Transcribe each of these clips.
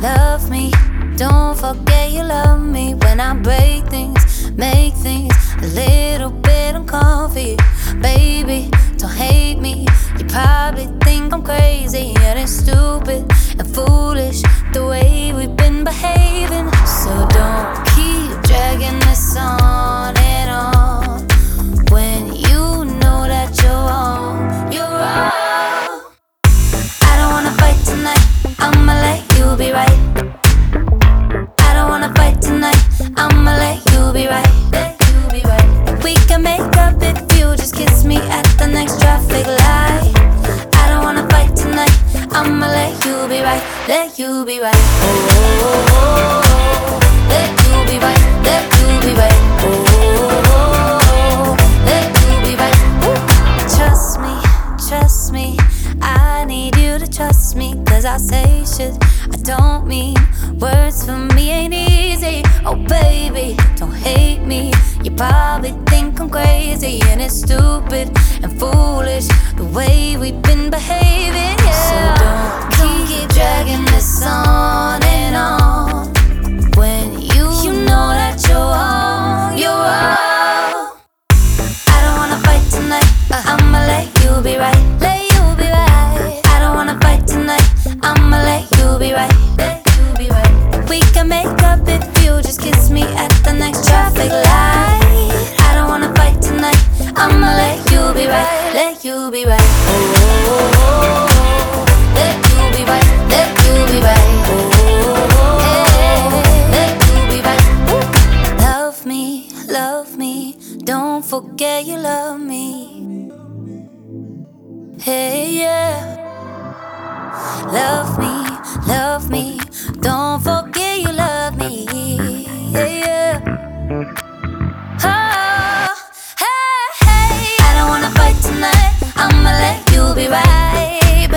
love me. Don't forget you love me when I break things, make things a little bit uncomfy. Baby, don't hate me. You probably think I'm crazy and it's stupid and foolish the way we've been behaving. So light. I don't wanna fight tonight. I'ma let you be right. Let you be right. Oh, oh, oh, oh. let you be right. Let you be right. Oh, oh, oh, let you be right. Trust me, trust me. I need you to trust me. Cause I say shit I don't mean. Words for me ain't easy. Oh, baby, don't hate me. You probably crazy and it's stupid and foolish the way we've been behaving. Yeah. So don't, forget you love me. Hey, yeah. Love me, love me. Don't forget you love me. Hey, yeah. Oh, hey, hey. I don't wanna fight tonight. I'ma let you be right.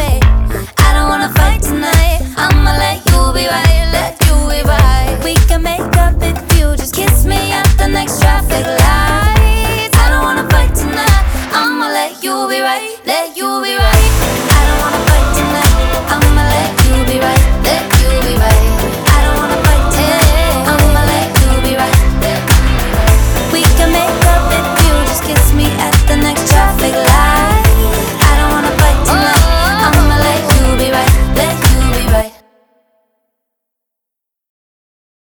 I don't wanna fight tonight. I'ma let you be right, let you be right. We can make up if you just kiss me at the next traffic light. you will be right.